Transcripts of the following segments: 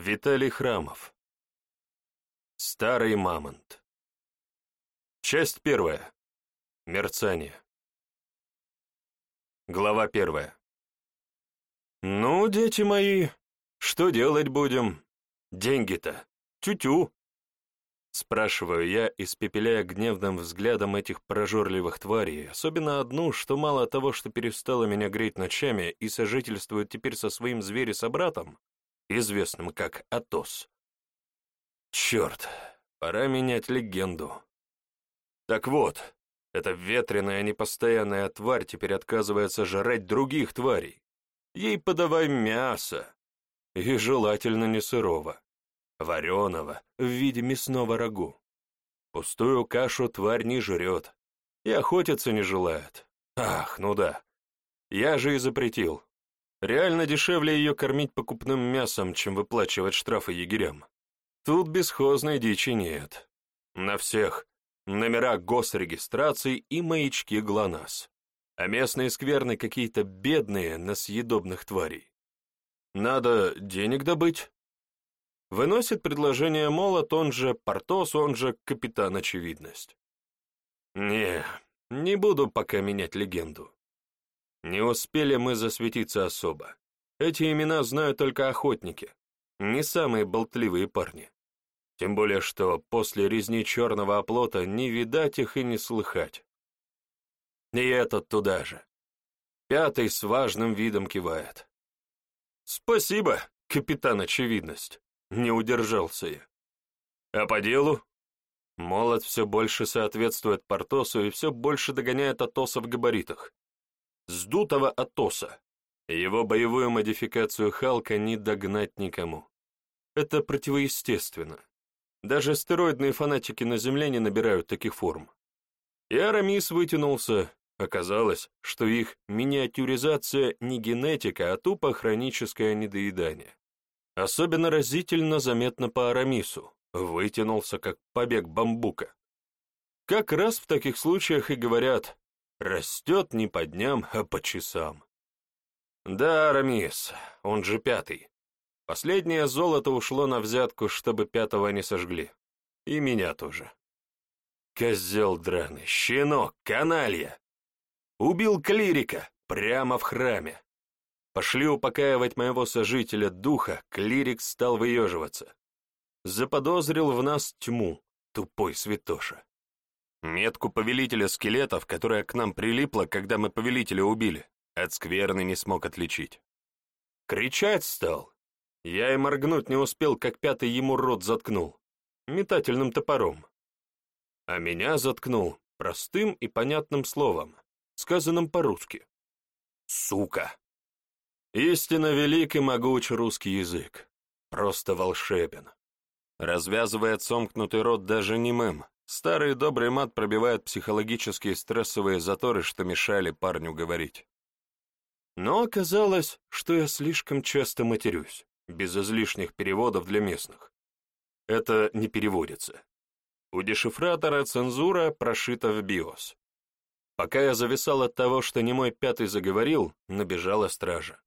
Виталий Храмов. Старый мамонт. Часть первая. Мерцание. Глава первая. «Ну, дети мои, что делать будем? Деньги-то. Тю-тю!» Спрашиваю я, испепеляя гневным взглядом этих прожорливых тварей, особенно одну, что мало того, что перестала меня греть ночами и сожительствует теперь со своим звересобратом, известным как Атос. Черт, пора менять легенду. Так вот, эта ветреная непостоянная тварь теперь отказывается жрать других тварей. Ей подавай мясо, и желательно не сырого, вареного в виде мясного рагу. Пустую кашу тварь не жрет и охотиться не желает. Ах, ну да, я же и запретил. Реально дешевле ее кормить покупным мясом, чем выплачивать штрафы егерям. Тут бесхозной дичи нет. На всех номера госрегистрации и маячки ГЛОНАСС. А местные скверны какие-то бедные на съедобных тварей. Надо денег добыть. Выносит предложение молот, он же Портос, он же Капитан Очевидность. Не, не буду пока менять легенду. Не успели мы засветиться особо. Эти имена знают только охотники, не самые болтливые парни. Тем более, что после резни черного оплота не видать их и не слыхать. И этот туда же. Пятый с важным видом кивает. «Спасибо, капитан Очевидность», — не удержался я. «А по делу?» Молот все больше соответствует Портосу и все больше догоняет Атоса в габаритах сдутого Атоса. Его боевую модификацию Халка не догнать никому. Это противоестественно. Даже стероидные фанатики на Земле не набирают таких форм. И Арамис вытянулся. Оказалось, что их миниатюризация не генетика, а тупо хроническое недоедание. Особенно разительно заметно по Арамису. Вытянулся, как побег бамбука. Как раз в таких случаях и говорят Растет не по дням, а по часам. Да, Рамис, он же пятый. Последнее золото ушло на взятку, чтобы пятого не сожгли. И меня тоже. Козел драный, щенок, каналья. Убил клирика прямо в храме. Пошли упокаивать моего сожителя духа, клирик стал выеживаться. Заподозрил в нас тьму, тупой святоша. Метку повелителя скелетов, которая к нам прилипла, когда мы повелителя убили, от скверны не смог отличить. Кричать стал. Я и моргнуть не успел, как пятый ему рот заткнул. Метательным топором. А меня заткнул простым и понятным словом, сказанным по-русски. Сука! Истинно велик и могуч русский язык. Просто волшебен. Развязывает сомкнутый рот даже немым, Старый добрый мат пробивает психологические стрессовые заторы, что мешали парню говорить. Но оказалось, что я слишком часто матерюсь, без излишних переводов для местных. Это не переводится. У дешифратора цензура прошита в биос. Пока я зависал от того, что не мой пятый заговорил, набежала стража.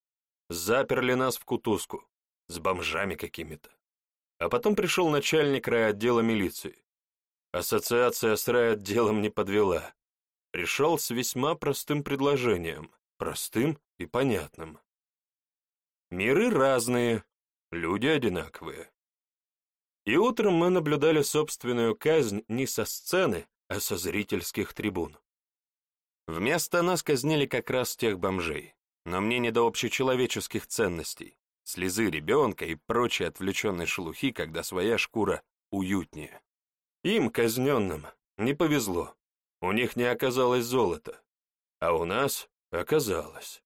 Заперли нас в кутузку, с бомжами какими-то. А потом пришел начальник райотдела милиции. Ассоциация с райотделом не подвела. Пришел с весьма простым предложением, простым и понятным. Миры разные, люди одинаковые. И утром мы наблюдали собственную казнь не со сцены, а со зрительских трибун. Вместо нас казнили как раз тех бомжей, но мне не до общечеловеческих ценностей, слезы ребенка и прочие отвлеченные шелухи, когда своя шкура уютнее. Им, казненным, не повезло. У них не оказалось золота. А у нас оказалось.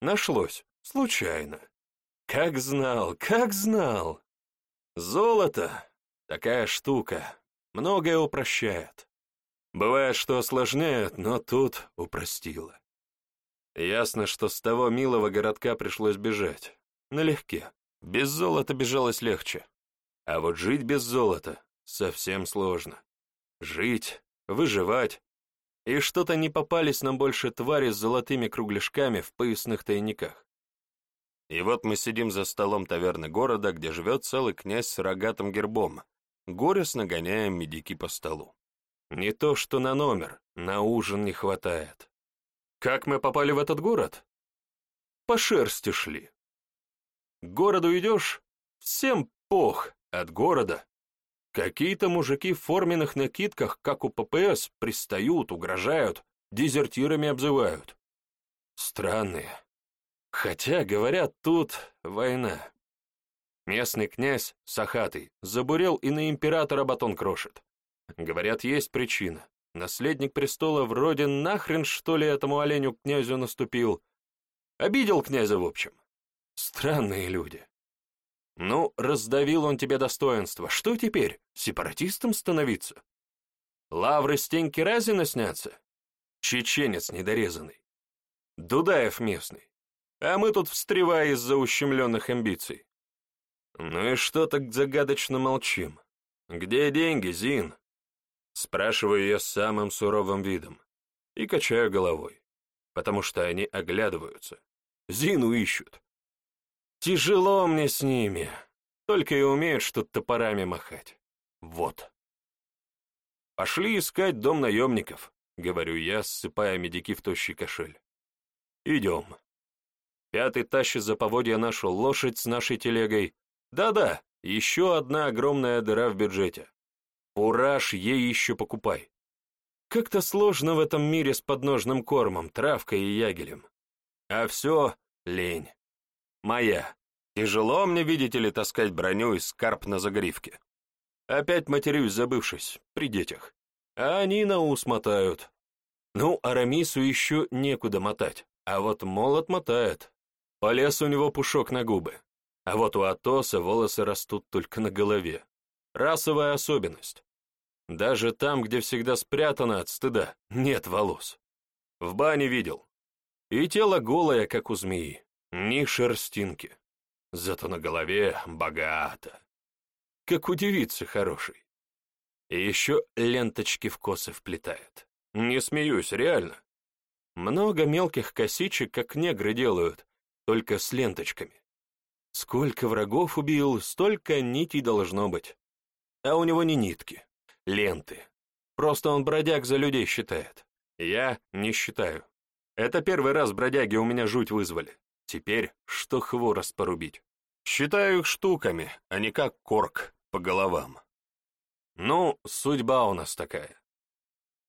Нашлось, случайно. Как знал, как знал. Золото — такая штука, многое упрощает. Бывает, что осложняет, но тут упростило. Ясно, что с того милого городка пришлось бежать. Налегке. Без золота бежалось легче. А вот жить без золота Совсем сложно. Жить, выживать. И что-то не попались нам больше твари с золотыми кругляшками в поясных тайниках. И вот мы сидим за столом таверны города, где живет целый князь с рогатым гербом. Горестно гоняем медики по столу. Не то что на номер, на ужин не хватает. Как мы попали в этот город? По шерсти шли. К городу идешь, всем пох от города. Какие-то мужики в форменных накидках, как у ППС, пристают, угрожают, дезертирами обзывают. Странные. Хотя, говорят, тут война. Местный князь, Сахатый, забурел и на императора батон крошит. Говорят, есть причина. Наследник престола вроде нахрен, что ли, этому оленю князю наступил. Обидел князя, в общем. Странные люди. Ну, раздавил он тебе достоинство. Что теперь, сепаратистом становиться? Лавры Стеньки Разина снятся? Чеченец недорезанный. Дудаев местный. А мы тут встревая из-за ущемленных амбиций. Ну и что так загадочно молчим? Где деньги, Зин? Спрашиваю с самым суровым видом и качаю головой, потому что они оглядываются. Зину ищут. Тяжело мне с ними, только и умеют что топорами махать. Вот. Пошли искать дом наемников, говорю я, ссыпая медики в тощий кошель. Идем. Пятый тащит за поводья нашу лошадь с нашей телегой. Да-да, еще одна огромная дыра в бюджете. Ураж ей еще покупай. Как-то сложно в этом мире с подножным кормом, травкой и ягелем. А все лень. Моя. Тяжело мне, видите ли, таскать броню и скарб на загривке. Опять матерюсь, забывшись, при детях. А они на ус мотают. Ну, Арамису еще некуда мотать, а вот молот мотает. Полез у него пушок на губы. А вот у Атоса волосы растут только на голове. Расовая особенность. Даже там, где всегда спрятано от стыда, нет волос. В бане видел. И тело голое, как у змеи, ни шерстинки. Зато на голове богато. Как у девицы хорошей. И еще ленточки в косы вплетает. Не смеюсь, реально. Много мелких косичек, как негры делают, только с ленточками. Сколько врагов убил, столько нитей должно быть. А у него не нитки, ленты. Просто он бродяг за людей считает. Я не считаю. Это первый раз бродяги у меня жуть вызвали. Теперь что хворост порубить. Считаю их штуками, а не как корк по головам. Ну, судьба у нас такая.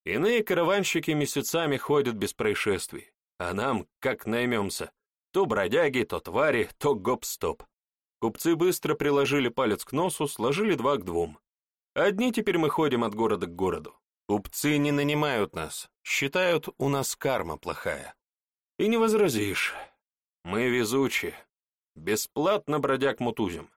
Иные караванщики месяцами ходят без происшествий, а нам, как наймемся, то бродяги, то твари, то гоп-стоп. Купцы быстро приложили палец к носу, сложили два к двум. Одни теперь мы ходим от города к городу. Купцы не нанимают нас, считают, у нас карма плохая. И не возразишь. Мы везучие. Бесплатно бродяг мутузим.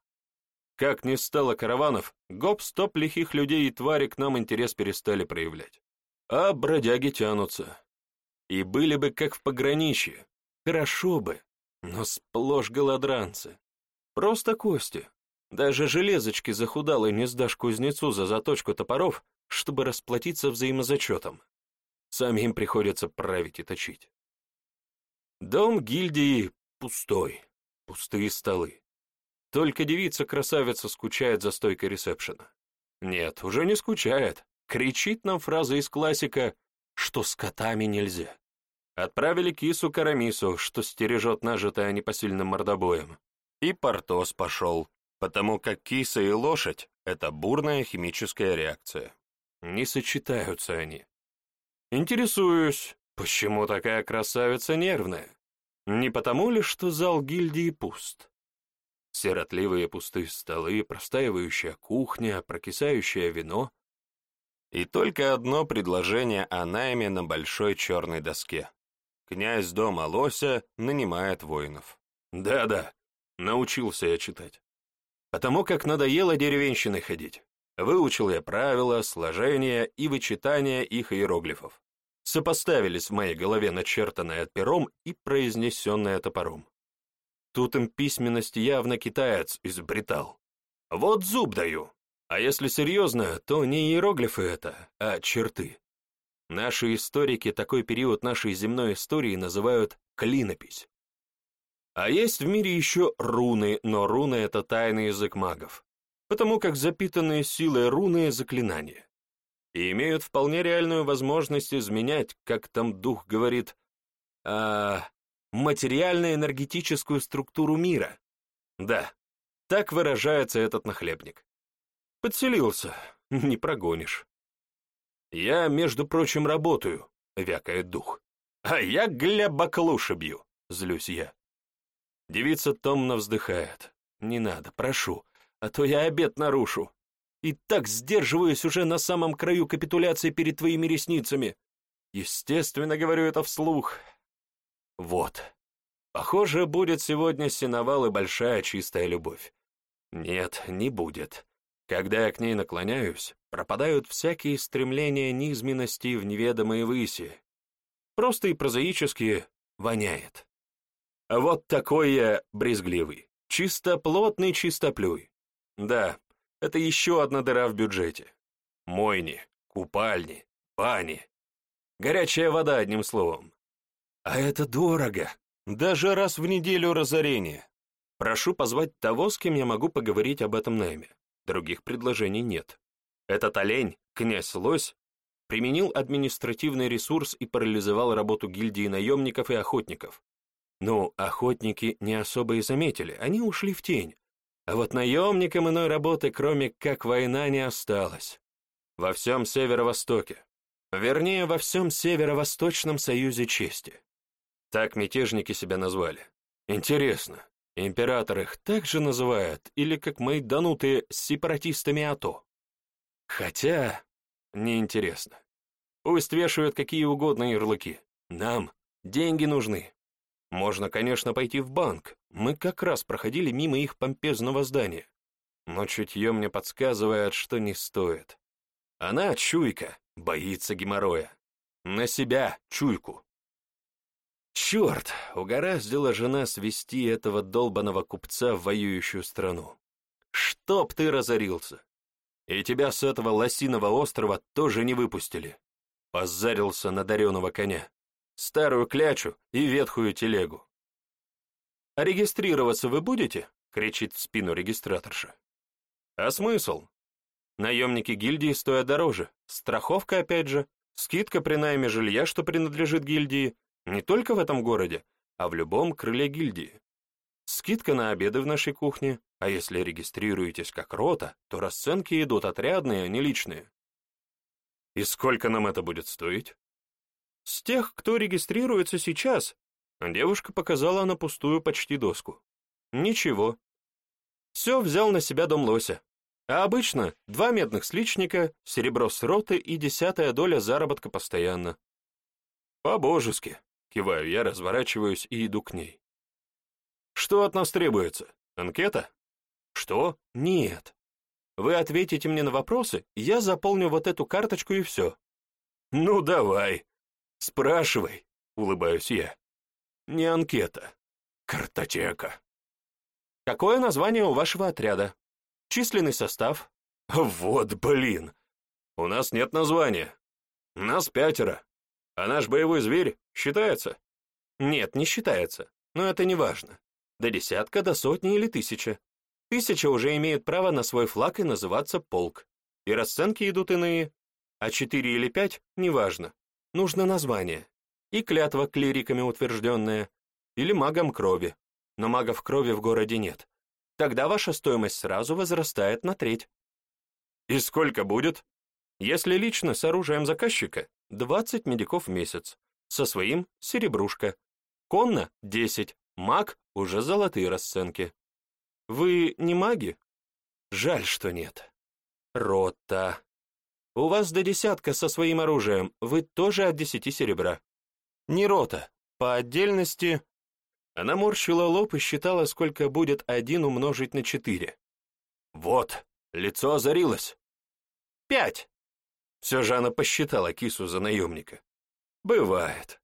Как не стало караванов, гоп-стоп лихих людей и твари к нам интерес перестали проявлять. А бродяги тянутся. И были бы как в пограничье. Хорошо бы, но сплошь голодранцы. Просто кости. Даже железочки захудалой не сдашь кузнецу за заточку топоров, чтобы расплатиться взаимозачетом. Сами им приходится править и точить. Дом гильдии пустой, пустые столы. Только девица-красавица скучает за стойкой ресепшена. Нет, уже не скучает. Кричит нам фраза из классика, что с котами нельзя. Отправили кису Карамису, что стережет нажитое непосильным мордобоем. И Портос пошел, потому как киса и лошадь — это бурная химическая реакция. Не сочетаются они. Интересуюсь, почему такая красавица нервная? Не потому ли, что зал гильдии пуст? Сиротливые пустые столы, простаивающая кухня, прокисающее вино. И только одно предложение о найме на большой черной доске. Князь дома Лося нанимает воинов. Да-да, научился я читать. Потому как надоело деревенщиной ходить. Выучил я правила, сложения и вычитания их иероглифов. Сопоставились в моей голове начертанное пером и произнесенное топором. Тут им письменность явно китаец изобретал. Вот зуб даю. А если серьезно, то не иероглифы это, а черты. Наши историки такой период нашей земной истории называют клинопись. А есть в мире еще руны, но руны — это тайный язык магов, потому как запитанные силой руны — заклинания. И имеют вполне реальную возможность изменять, как там дух говорит, а, материально-энергетическую структуру мира. Да, так выражается этот нахлебник. Подселился, не прогонишь. Я, между прочим, работаю, вякает дух. А я гля баклуши бью, злюсь я. Девица томно вздыхает. Не надо, прошу, а то я обед нарушу. И так сдерживаюсь уже на самом краю капитуляции перед твоими ресницами. Естественно, говорю это вслух. Вот. Похоже, будет сегодня сеновал и большая чистая любовь. Нет, не будет. Когда я к ней наклоняюсь, пропадают всякие стремления низменности в неведомые выси. Просто и прозаически воняет. Вот такой я брезгливый. Чистоплотный чистоплюй. Да, это еще одна дыра в бюджете. Мойни, купальни, бани. Горячая вода, одним словом. А это дорого. Даже раз в неделю разорение. Прошу позвать того, с кем я могу поговорить об этом найме. Других предложений нет. Этот олень, князь Лось, применил административный ресурс и парализовал работу гильдии наемников и охотников. Ну, охотники не особо и заметили, они ушли в тень. А вот наемникам иной работы, кроме как война, не осталось. Во всем северо-востоке. Вернее, во всем северо-восточном союзе чести. Так мятежники себя назвали. Интересно, император их так же называет, или как мы данутые сепаратистами АТО? Хотя, неинтересно. Пусть вешают какие угодно ярлыки. Нам деньги нужны. Можно, конечно, пойти в банк. Мы как раз проходили мимо их помпезного здания. Но чутье мне подсказывает, что не стоит. Она, чуйка, боится геморроя. На себя чуйку. Черт, угораздила жена свести этого долбаного купца в воюющую страну. Чтоб ты разорился. И тебя с этого лосиного острова тоже не выпустили. Позарился на дареного коня. Старую клячу и ветхую телегу. «А регистрироваться вы будете?» — кричит в спину регистраторша. «А смысл? Наемники гильдии стоят дороже. Страховка, опять же, скидка при найме жилья, что принадлежит гильдии, не только в этом городе, а в любом крыле гильдии. Скидка на обеды в нашей кухне, а если регистрируетесь как рота, то расценки идут отрядные, а не личные. И сколько нам это будет стоить? С тех, кто регистрируется сейчас, девушка показала на пустую почти доску. Ничего. Все взял на себя дом лося. А обычно два медных сличника, серебро с роты и десятая доля заработка постоянно. По-божески. Киваю я, разворачиваюсь и иду к ней. Что от нас требуется? Анкета? Что? Нет. Вы ответите мне на вопросы, я заполню вот эту карточку и все. Ну, давай. Спрашивай, улыбаюсь я. Не анкета. Картотека. Какое название у вашего отряда? Численный состав? Вот блин. У нас нет названия. Нас пятеро. А наш боевой зверь считается? Нет, не считается. Но это не важно. До десятка, до сотни или тысячи. Тысяча уже имеет право на свой флаг и называться полк. И расценки идут иные. А четыре или пять — неважно. Нужно название. И клятва клириками утвержденная. Или магом крови. Но магов крови в городе нет. Тогда ваша стоимость сразу возрастает на треть. И сколько будет? Если лично с оружием заказчика, 20 медиков в месяц, со своим — серебрушка, конно — 10, маг — уже золотые расценки. Вы не маги? Жаль, что нет. Рота. У вас до десятка со своим оружием, вы тоже от десяти серебра. Не рота, по отдельности... Она морщила лоб и считала, сколько будет один умножить на четыре. Вот, лицо озарилось. Пять. Все же она посчитала кису за наемника. Бывает.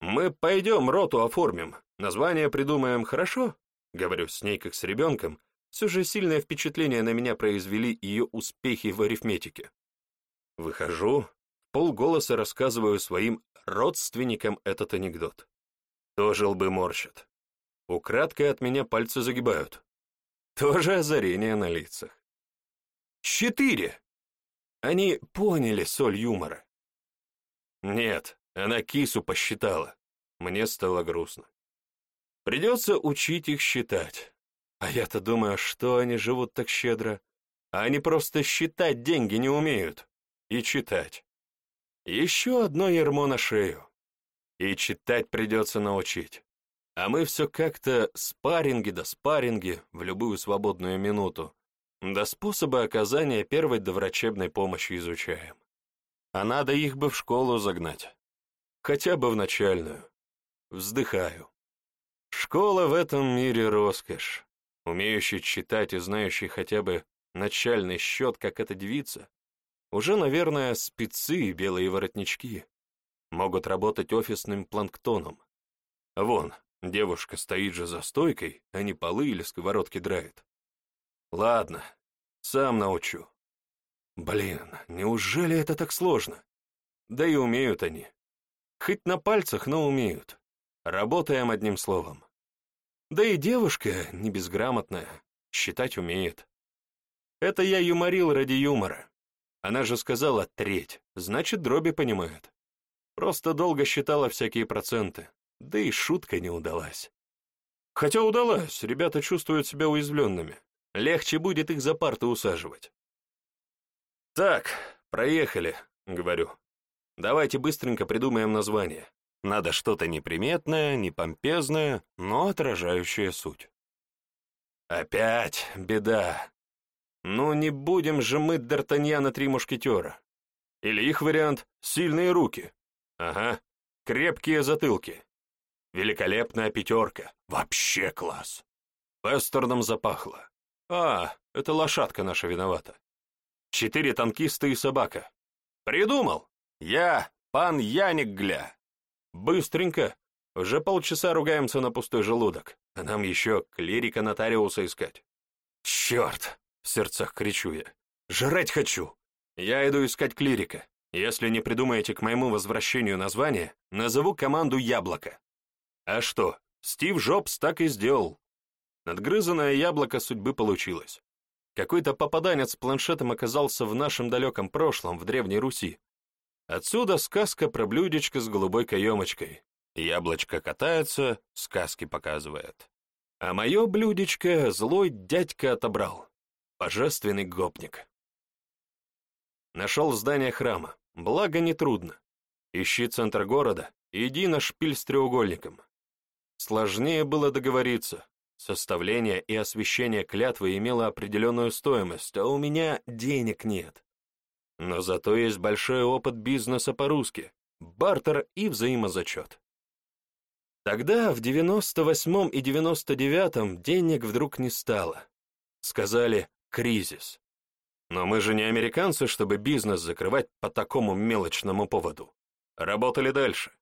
Мы пойдем роту оформим, название придумаем хорошо? Говорю с ней как с ребенком, все же сильное впечатление на меня произвели ее успехи в арифметике. Выхожу, полголоса рассказываю своим родственникам этот анекдот. Тоже лбы морщат. украдкой от меня пальцы загибают. Тоже озарение на лицах. Четыре! Они поняли соль юмора. Нет, она кису посчитала. Мне стало грустно. Придется учить их считать. А я-то думаю, что они живут так щедро. А они просто считать деньги не умеют. И читать. Еще одно ермо на шею. И читать придется научить. А мы все как-то спарринги да спарринги в любую свободную минуту, да способы оказания первой доврачебной помощи изучаем. А надо их бы в школу загнать. Хотя бы в начальную. Вздыхаю. Школа в этом мире роскошь. Умеющий читать и знающий хотя бы начальный счет, как эта девица, уже, наверное, спецы и белые воротнички могут работать офисным планктоном. Вон, девушка стоит же за стойкой, а не полы или сковородки драет. Ладно, сам научу. Блин, неужели это так сложно? Да и умеют они. Хоть на пальцах, но умеют. Работаем одним словом. Да и девушка не безграмотная, считать умеет. Это я юморил ради юмора. Она же сказала треть, значит, дроби понимает. Просто долго считала всякие проценты, да и шутка не удалась. Хотя удалась, ребята чувствуют себя уязвленными. Легче будет их за парты усаживать. «Так, проехали», — говорю. «Давайте быстренько придумаем название. Надо что-то неприметное, непомпезное, но отражающее суть». «Опять беда. Ну не будем же мы Д'Артаньяна три мушкетера. Или их вариант «сильные руки». Ага, крепкие затылки. Великолепная пятерка. Вообще класс. Вестерном запахло. А, это лошадка наша виновата. Четыре танкиста и собака. Придумал. Я, пан Яник Гля. Быстренько. Уже полчаса ругаемся на пустой желудок, а нам еще клирика нотариуса искать. Черт! В сердцах кричу я. «Жрать хочу! Я иду искать клирика. Если не придумаете к моему возвращению название, назову команду «Яблоко». А что, Стив Джобс так и сделал. Надгрызанное яблоко судьбы получилось. Какой-то попаданец с планшетом оказался в нашем далеком прошлом, в Древней Руси. Отсюда сказка про блюдечко с голубой каемочкой. Яблочко катается, сказки показывает. А мое блюдечко злой дядька отобрал. Божественный гопник. Нашел здание храма, благо нетрудно. Ищи центр города, иди на шпиль с треугольником. Сложнее было договориться. Составление и освещение клятвы имело определенную стоимость, а у меня денег нет. Но зато есть большой опыт бизнеса по-русски, бартер и взаимозачет. Тогда, в 98-м и 99-м, денег вдруг не стало. Сказали, кризис. Но мы же не американцы, чтобы бизнес закрывать по такому мелочному поводу. Работали дальше.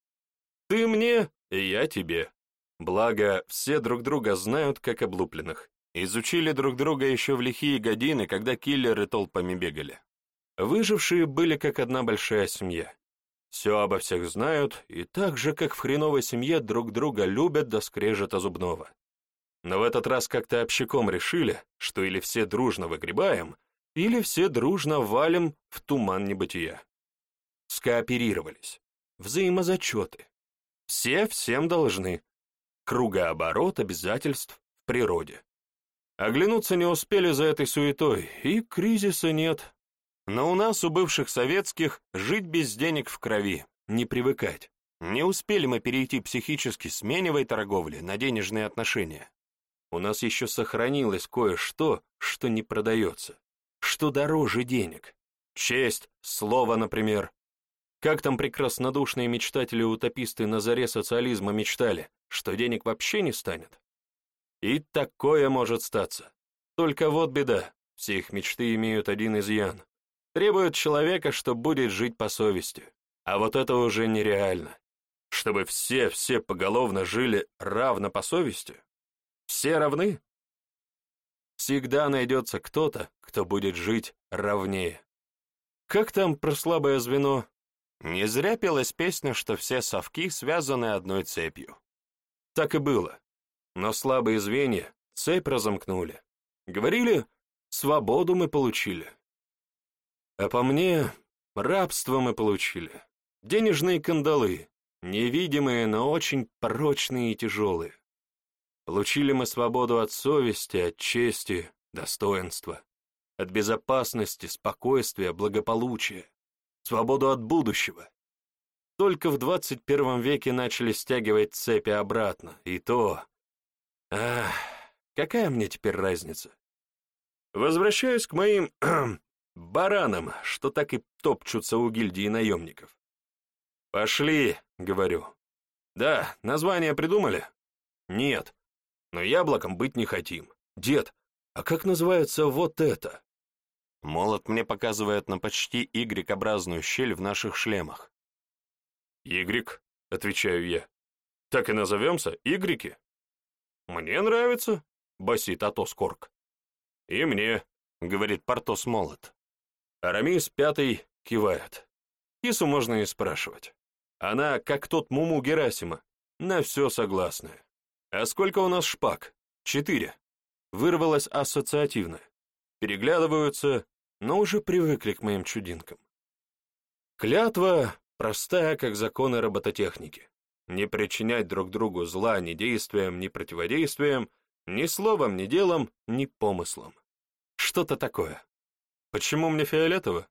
Ты мне, и я тебе. Благо, все друг друга знают, как облупленных. Изучили друг друга еще в лихие годины, когда киллеры толпами бегали. Выжившие были как одна большая семья. Все обо всех знают, и так же, как в хреновой семье, друг друга любят до скрежета зубного. Но в этот раз как-то общаком решили, что или все дружно выгребаем, или все дружно валим в туман небытия. Скооперировались. Взаимозачеты. Все всем должны. Кругооборот обязательств в природе. Оглянуться не успели за этой суетой, и кризиса нет. Но у нас, у бывших советских, жить без денег в крови, не привыкать. Не успели мы перейти психически с меневой торговли на денежные отношения у нас еще сохранилось кое-что, что не продается, что дороже денег. Честь, слово, например. Как там прекраснодушные мечтатели-утописты на заре социализма мечтали, что денег вообще не станет? И такое может статься. Только вот беда, все их мечты имеют один изъян. Требуют человека, что будет жить по совести. А вот это уже нереально. Чтобы все-все поголовно жили равно по совести, все равны? Всегда найдется кто-то, кто будет жить равнее. Как там про слабое звено? Не зря пелась песня, что все совки связаны одной цепью. Так и было. но слабые звенья цепь разомкнули. Говорили, свободу мы получили. А по мне, рабство мы получили. Денежные кандалы, невидимые, но очень прочные и тяжелые. Получили мы свободу от совести, от чести, достоинства, от безопасности, спокойствия, благополучия, свободу от будущего. Только в 21 веке начали стягивать цепи обратно, и то... Ах, какая мне теперь разница? Возвращаюсь к моим баранам, что так и топчутся у гильдии наемников. «Пошли», — говорю. «Да, название придумали?» «Нет, но яблоком быть не хотим. Дед, а как называется вот это?» Молот мне показывает на почти Y-образную щель в наших шлемах. «Игрик», — отвечаю я. «Так и назовемся, Игрики?» «Мне нравится», — басит Атос Корк. «И мне», — говорит Портос Молот. Арамис пятый кивает. Кису можно и спрашивать. Она, как тот Муму Герасима, на все согласная. А сколько у нас шпаг? Четыре. Вырвалось ассоциативно. Переглядываются, но уже привыкли к моим чудинкам. Клятва простая, как законы робототехники. Не причинять друг другу зла ни действием, ни противодействием, ни словом, ни делом, ни помыслом. Что-то такое. Почему мне фиолетово?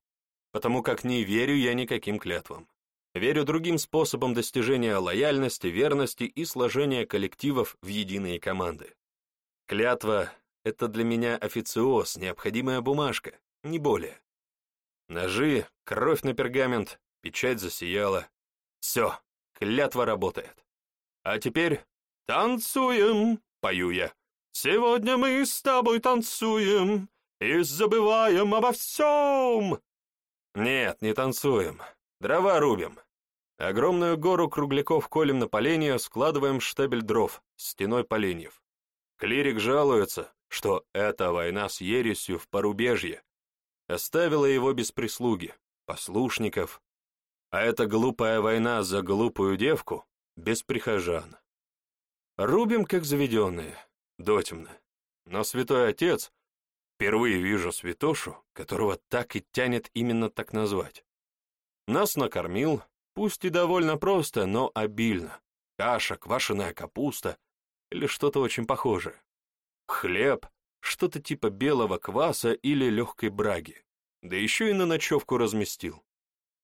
Потому как не верю я никаким клятвам. Верю другим способам достижения лояльности, верности и сложения коллективов в единые команды. Клятва — это для меня официоз, необходимая бумажка, не более. Ножи, кровь на пергамент, печать засияла. Все, клятва работает. А теперь танцуем, пою я. Сегодня мы с тобой танцуем и забываем обо всем. Нет, не танцуем. Дрова рубим. Огромную гору кругляков колем на поленья, складываем штабель дров, стеной поленьев. Клирик жалуется, что эта война с ересью в порубежье оставила его без прислуги, послушников, а эта глупая война за глупую девку без прихожан. Рубим, как заведенные, дотемно. Но святой отец, впервые вижу святошу, которого так и тянет именно так назвать, нас накормил, пусть и довольно просто, но обильно. Каша, квашеная капуста или что-то очень похожее. Хлеб, что-то типа белого кваса или легкой браги. Да еще и на ночевку разместил.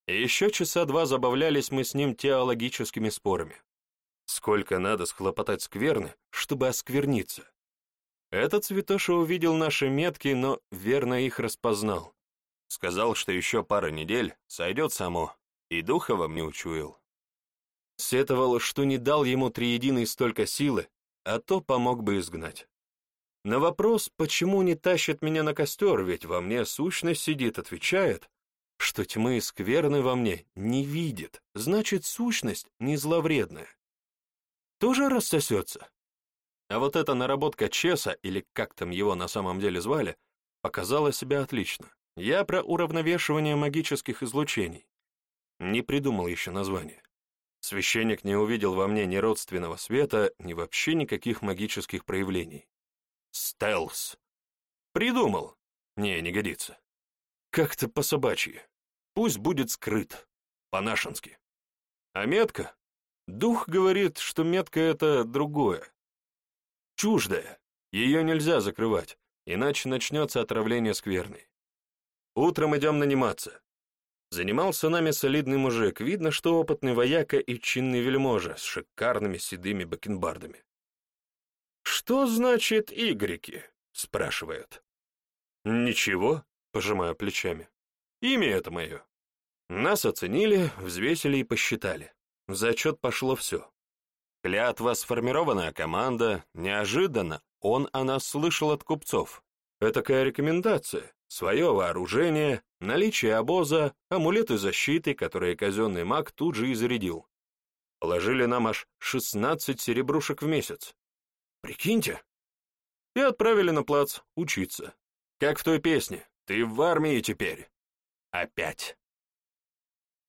Еще часа два забавлялись мы с ним теологическими спорами. Сколько надо схлопотать скверны, чтобы оскверниться? Этот святоша увидел наши метки, но верно их распознал. Сказал, что еще пара недель сойдет само, и Духовым не учуял. Сетовал, что не дал ему триединый столько силы, а то помог бы изгнать. На вопрос, почему не тащит меня на костер, ведь во мне сущность сидит, отвечает, что тьмы и скверны во мне не видит, значит, сущность не зловредная. Тоже рассосется. А вот эта наработка Чеса, или как там его на самом деле звали, показала себя отлично. Я про уравновешивание магических излучений. Не придумал еще название. Священник не увидел во мне ни родственного света, ни вообще никаких магических проявлений. Стелс. Придумал. Не, не годится. Как-то по-собачьи. Пусть будет скрыт. По-нашенски. А метка? Дух говорит, что метка — это другое. Чуждое. Ее нельзя закрывать, иначе начнется отравление скверной. Утром идем наниматься. Занимался нами солидный мужик, видно, что опытный вояка и чинный вельможа с шикарными седыми бакенбардами. «Что значит игреки?» — спрашивает. «Ничего», — пожимаю плечами. «Имя это мое». Нас оценили, взвесили и посчитали. В зачет пошло все. Клятва сформированная команда, неожиданно он о нас слышал от купцов. Этакая рекомендация, свое вооружение, наличие обоза, амулеты защиты, которые казенный маг тут же и зарядил. Положили нам аж 16 серебрушек в месяц. Прикиньте. И отправили на плац учиться. Как в той песне «Ты в армии теперь». Опять.